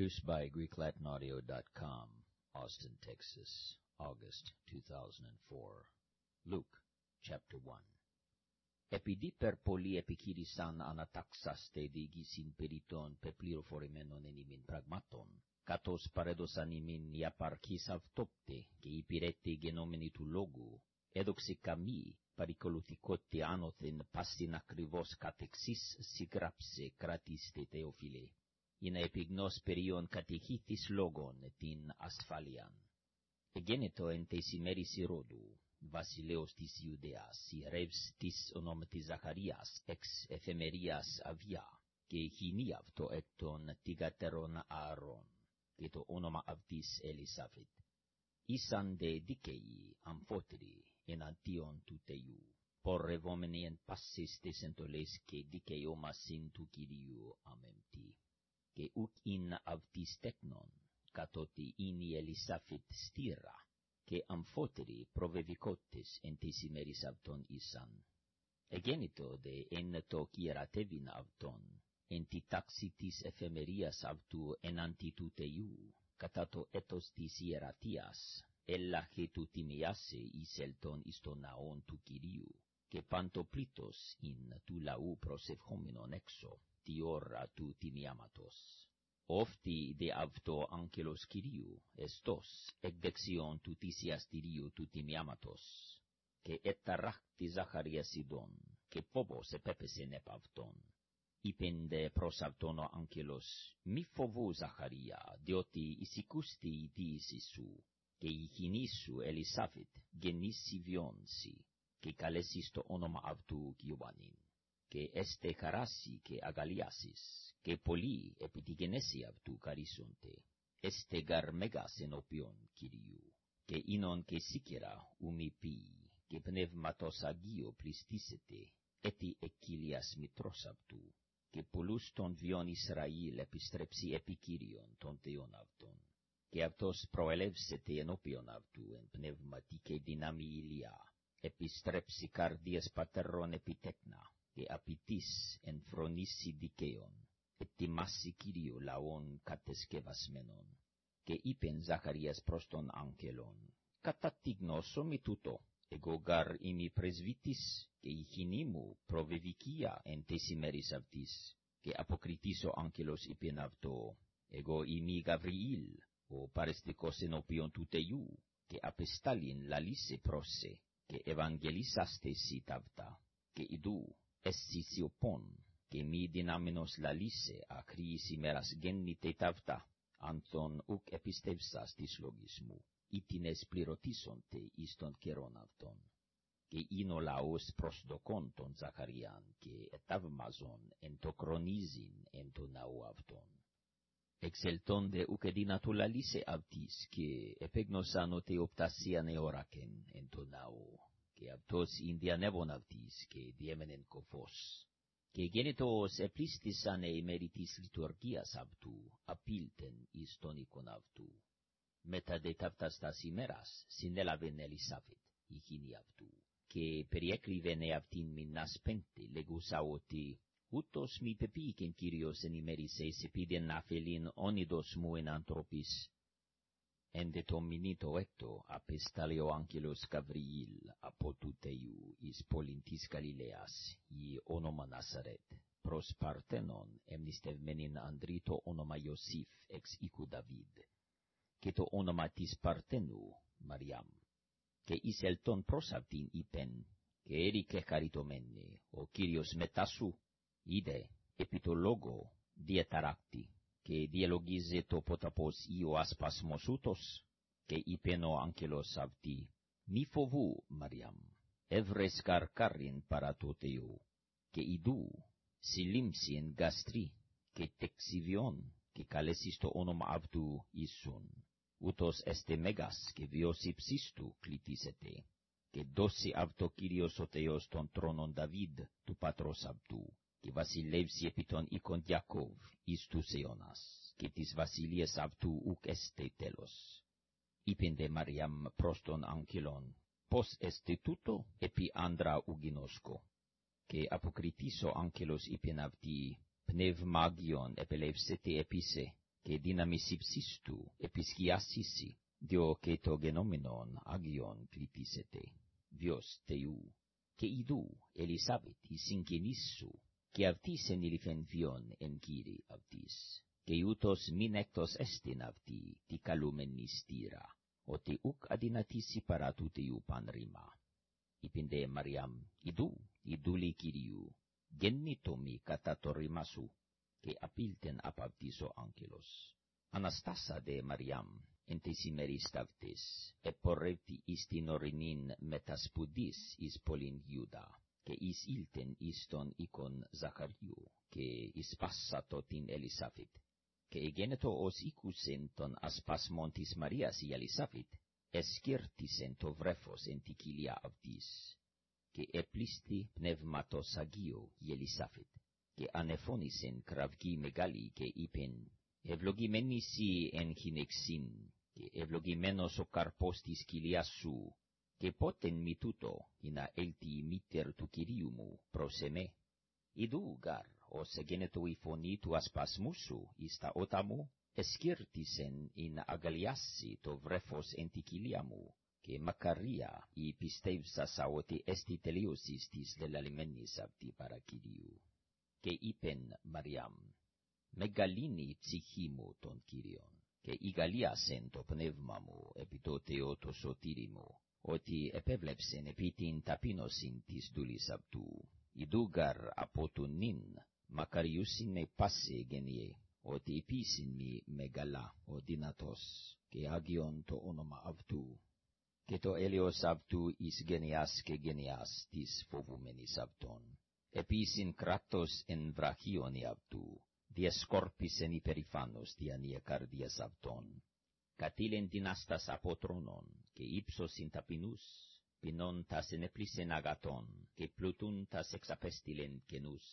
Produced by GreekLatinAudio.com, Austin, Texas, August 2004. Luke, chapter 1. Επειδή περπολή επικήρυσαν ανατάξαστε διηγήσιν περιτών πεπληροφορημένων εν ημιν πραγμάτων, κατός παρέδωσαν ημιν η απαρκής αυτόπτε και υπηρέτη γενόμενη του λόγου, έδοξε καμί παρικολουθικότη άνωθεν πάσιν ακριβώς κατεξής συγγράψε κρατήστε Θεοφιλέ είναι επιγνώς περίον κατηχήθης λόγων την ασφάλιαν. Εγένετο εν τες ημέρης Ηρώδου, βασιλέος της Ιουδαίας, ρεύς της ονόματι Ζαχαρίας, εξ εφημερίας Αβιά, και χινή αυτό εκ των τυγατερών Ααρών, και το όνομα αυτής Ελισάφετ. Ήσαν δε δίκαιοι αμφότεροι εναντίον του Θεού, πορευόμενοι εν πάσης τες εντολές και δικαιώμασιν του Κυρίου αμεμπτή και ουκ ειν αυτής τεκνον, κατότι είναι η Ελισάφιτ στήρα, και αμφότεροι προβεβικότες εν τες ημέρης αυτών ήσαν. Εγέννητο δε εν το κυερατεύειν αυτών, εν τη τάξη της εφημερίας αυτού ενάντι του Θεού, κατά το έτος της ιερατίας, έλαχε του τιμιάσε εις ελτών εις το ναόν του Κυρίου, και παντοπλήτως ειν του λαού προσευχόμενον έξω τη ώρα του τιμιάματος. Όφτι δε αυτό άγγελος Κυρίου, εστός εκ δεξιών του θυσιαστηρίου του τιμιάματος, και εταράχτη Ζαχαρίας ειδών, και φόβος επέπεσεν επ' αυτόν. Είπεν δε προς αυτόν ο άγγελος, μη φοβού Ζαχαρία, διότι εισηκούστη η δίηση σου, και η χινή σου Ελισάφιτ γεννήσει βιώνση, και καλέσεις το όνομα αυτού Ιωάννην και έστε χαράσι και αγαλιάσεις, και πολλοί επί τη γενέση αυτού καρίσονται, έστε γαρ μέγας ενώπιον Κυρίου, και ίνον και σίκερα ούμι πει, και πνεύματος Αγίο πληστήσετε, έτι εκκύλιας μητρός αυτού, και πολλούς των βιών Ισραήλ επιστρέψει επί Κύριον των Θεών αυτών, και αυτός προελεύσεται ενώπιον αυτού εν πνεύματι και δύναμη ηλιά, επιστρέψει καρδίες πατερών επιτέκνα, και απειτής εν φρονήσει δικαίων, ετοιμάσει Κύριο λαόν κατεσκευασμένον. Και είπεν Ζαχαρίας προς τον άγγελον, κατά τη γνώσο με τούτο, εγώ γαρ είμαι πρεσβύτης, και η χινή μου προβεβικία εν τες ημέρης αυτής, και αποκριτής ο άγγελος είπεν αυτό, εγώ είμαι Γαβριήλ, ο παρεστικός ενώπιον του Θεού, και απεστάλιν λαλίσε πρόσε, και ευαγγελίσαστε σι ταύτα, και idού, εσσισιοπών, και μη δυνάμενος λαλίσε ακρίης ημέρας γέννητε ταύτα, αν τον ουκ επιστεύσας της λόγης μου, ή την εσπληρωτήσονται εις τον καιρόν αυτόν. Και είναι ο λαός προσδοκών τον Ζαχαριάν, και εταυμαζον εν το κρονίζειν εν το ναό αυτόν. Εξελτώνde ουκ εδύνατο λαλίσε αυτής, και επέγνωσαν ότι οπτασίαν εώρακεν εν το ναό και αυτός Ινδιανεύων αυτής, και διέμενεν κοφός. Και γένετος επλίστησαν ημέρη της λειτουργίας αυτού, απίλτεν εις τον οίκον αυτού. Μετά δε ταύτας τας ημέρας, συνέλαβεν Ελισάφετ, η χίνη αυτού, και περιέκριβεν εαυτήν μην ασπέντε, λέγουσα ότι, ούτως μη πεπίηκεν Κύριος εν ημέρησες επίδεν αφελήν όνειδος μου εν ανθρωπής, Εν de το minito ecto apestale o angelos Gavriil από του Θεού εις πόλην της Γαλιλαίας, η όνομα Νασαρέτ, προς Παρτένον εμνηστευμένην ανδρή το όνομα Ιωσήφ εξ οίκου Δαβίδ, και το όνομα της Παρτένου Μαριάμ. Και εις ελτών προς αυτήν είπεν, και έρικε χαριτωμένη, ο Κύριος μετά σου, είδε, επί το λόγο διαταράκτη, και διαλογίζε το ποταπός Ιωάς ούτως, και είπεν ο άγγελος αυτή, μη φοβού, Μαριάμ, έβρες καρκάριν παρά το Θεό, και idού, συλλήμψιν γαστρί, και τεξιβιόν, και καλέσεις το όνομα αυτού Ιησούν, ούτως εστε μέγας και βιώσει ψίστου κλητήσετε, και δώσει αυτώ Κύριος ο Θεός τον θρόνον Δαβίδ, του πατρός αυτού, και βασιλεύσει επί τον οίκον Ιακώβ εις τους αιώνας, και της βασιλείας αυτού ουκ έσται τέλος. Είπεν δε Μαριάμ προς τον άγγελον, πώς έσται τούτο επεί άνδρα ου γινώσκω. Και αποκριθείς ο άγγελος είπεν αυτή, πνεύμα άγιον επελεύσεται επί σε, και δύναμις υψίστου επισκιάσει σοι, διό και το γεννώμενον άγιον κληθήσεται, Διός Θεού, και ειδού Ελισάβετ η συγγενής σου, και αυτής ενήλυφεν βιον εν Κύρι αυτής, και ούτως μην έκτος έστιν αυτή τη καλούμενη στήρα, ότι ουκ αδυνατήσει παρά του Θεού παν ρήμα. Είπεν δε Μαριάμ, ειδού, ειδούλη Κυρίου, γεννήτω μη κατά το ρήμα σου, και απίλτεν απ' αυτής ο άγγελος. Αναστάσα δε Μαριάμ, εν τες ημερείς ταυτές, επορεύτη εις την ορεινήν μετασπουδής εις πολλήν Ιούδα, και εις ήλτεν εις τον οίκον Ζαχαριού, και εις πάσατο την Ελισάφιτ, και εγένετο ως οίκουσεν τον ασπασμόν της Μαρίας η Ελισάφιτ, εσκύρτισεν το βρέφος εν τη κοιλιά αυτής, και επλήστη πνεύματος Αγίου η Ελισάφιτ, και ανεφώνησεν κραυγή μεγάλη και είπεν, ευλογημένη σοι εν χινεξήν, και ευλογημένος ο καρπός της κοιλιάς σου, και πότεν μη τούτο, ή να έλθει η μήτερ του Κυρίου μου προς εμέ. Ιδού γαρ, ως εγένετο η φωνή του ασπασμού σου, εις τα ότα μου, εσκύρτισεν ή να αγαλιάσει το βρέφος εν τη κοιλία μου, και μακαρία η πιστεύσασα ότι έστι τελείωσης της δελαλημένης αυτή παρά Κυρίου. Και είπεν Μαριάμ, μεγαλύνει η ψυχή μου τον Κύριον, και ηγαλίασεν το πνεύμα μου επί το Θεό το σωτήρι μου, ότι επέβλεψεν επί την ταπείνωσιν της δούλης αυτού. Ιδούγαρ από του νυν, μακαριούσιν με πάσε γενιέ, ότι επίσην μη μεγαλά ο δυνατός, και άγιον το όνομα αυτού, και το έλεος αυτού εις γενιάς και γενιάς της φοβούμενης αυτών. Εποίησεν κράτος εν βραχίονι αυτού, διεσκόρπισεν υπερηφάνους διανοία καρδίας αυτών. Καθείλεν δυνάστας από θρόνων, και ύψωσεν ταπεινούς, πεινώντας ενέπλησεν αγαθών, και πλουτούντας εξαπέστειλεν κενούς.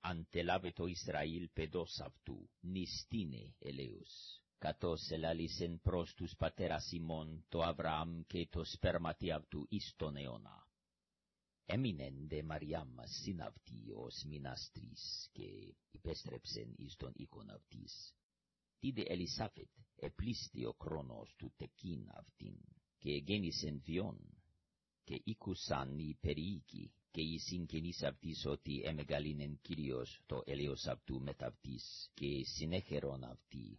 Αντελάβετο Ισραήλ παιδός αυτού, μνησθήναι ελέους. Καθώς ελάλησεν προς τους πατέρας ημών, τω Αβραάμ και τω σπέρματι αυτού εις τον αιώνα έμεινεν δε Μαριάμ συναυτή ως μηναστρής και υπέστρεψεν εις τον οίκον αυτής. Τι δε Ελισάφετ επλήστη ο χρόνος του τεκίν αυτήν και γέννησεν βιόν και οίκουσαν οι περιοίκοι και οι συγγενείς αυτής ότι εμεγαλύνεν Κύριος το έλεος αυτού μεταυτής και συνέχερον αυτή.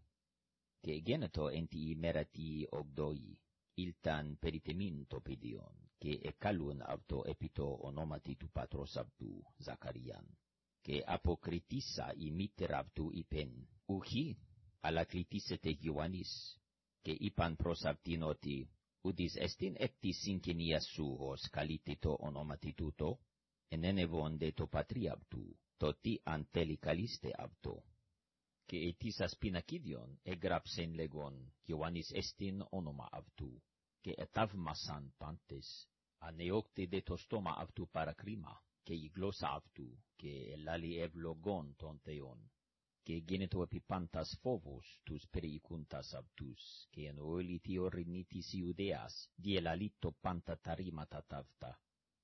Και γένετο εν τη ημέρα τη ογδόη ήλταν περιτεμήν το παιδιόν και εκάλουν αυτό επί το ονόματι του πατρός αυτού, Ζακαριάν. Και αποκριτήσα η μήτερα αυτού είπεν, ουχή, αλλά κλητήσετε Ιωάννης. Και είπαν προς αυτήν ότι, ουδείς εστίν εκ της συγγενείας σου ως καλείται το ονόματι τούτο, ενένευον το πατρί αυτού, το τι αν τέλει καλείστε αυτό. Και ετήσας πινακίδιον εγγράψεν λεγόν, Ιωάννης εστίν όνομα αυτού, και εταύμασαν πάντες, ανεώκτε δε το στόμα αυτού παρακρίμα, και η γλώσσα αυτού, και ελάλη ευλογών των Θεών, και γίνετο επί πάντας φόβος τους περιοικούντας αυτούς, και εν όλη τη ορεινή της Ιουδαίας, διελαλίτω πάντα τα ρήματα ταύτα,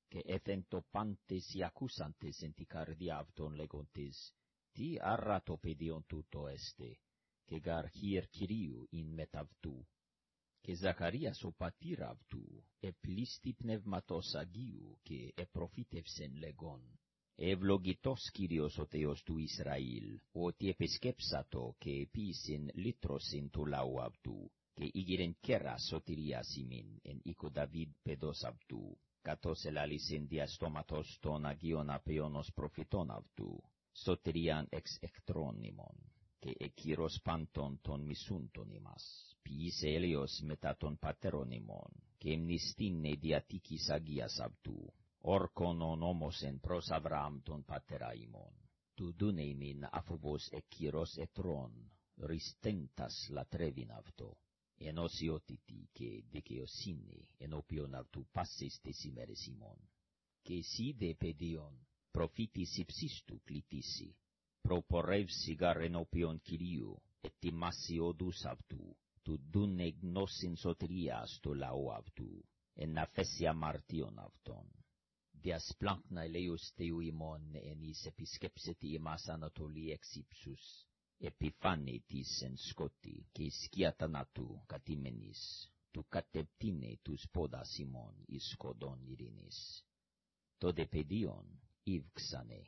και έθεντο πάντες οι ακούσαντες εν τη καρδιά αυτών λέγοντες, τι άρα το παιδιόν τούτο έστε, και γαρ χείρ Κυρίου ειν μεταυτού, και Ζαχαρίας ο πατήρ αυτού επλήστη πνεύματος Αγίου και επροφήτευσεν λεγόν. Ευλογητός Κύριος ο Θεός του Ισραήλ, ότι επισκέψατο και επίσην λύτρωσιν του λαού αυτού, και ήγηρεν κέρα σωτηρίας ημίν εν οίκο Δαβίδ παιδός αυτού, κατός ελάλησιν διαστόματος των Αγίων Απέωνος προφητών αυτού, σωτηρίαν εξ εκτρώνυμων και εκύρος πάντων των μισούντων ημάς, ποιήσε έλεος μετά των πατέρων ημών, και μνηστήνε διατήκης Αγίας αυτού, όρκον ο νόμος εν προς Αβραάμ τον πατέρα ημών. Του δούνε ημίν αφοβός εκύρος ετρών, ριστέντας λατρεύειν αυτό, ενωσιότητη και δικαιοσύνη ενώπιον αυτού πάσες τες ημέρες ημών. Και εσύ δε παιδιον, προφήτης υψίστου κλητήσει, προπορεύσει γαρ ενώπιον Κυρίου, ετοιμάσει οδούς αυτού, του δούνε γνώσιν σωτηρίας του λαού αυτού, εν αφέσει αμαρτίον αυτών. Διασπλάκνα ελέους Θεού ημών, εν εις επισκέψετε ημάς Ανατολή εξ ύψους, επιφάνει εν σκότη, και σκιατανάτου κατήμενης, του κατεπτίνε τους πόδας ημών εις σκοδόν ειρήνης. Το δε παιδίον ύβξανε,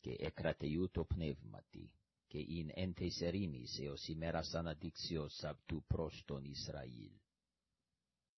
και εκρατείου το πνεύματι, και ειν εν τες ερήνης εως ημέρας αναδείξεως απ' του προς τον Ισραήλ.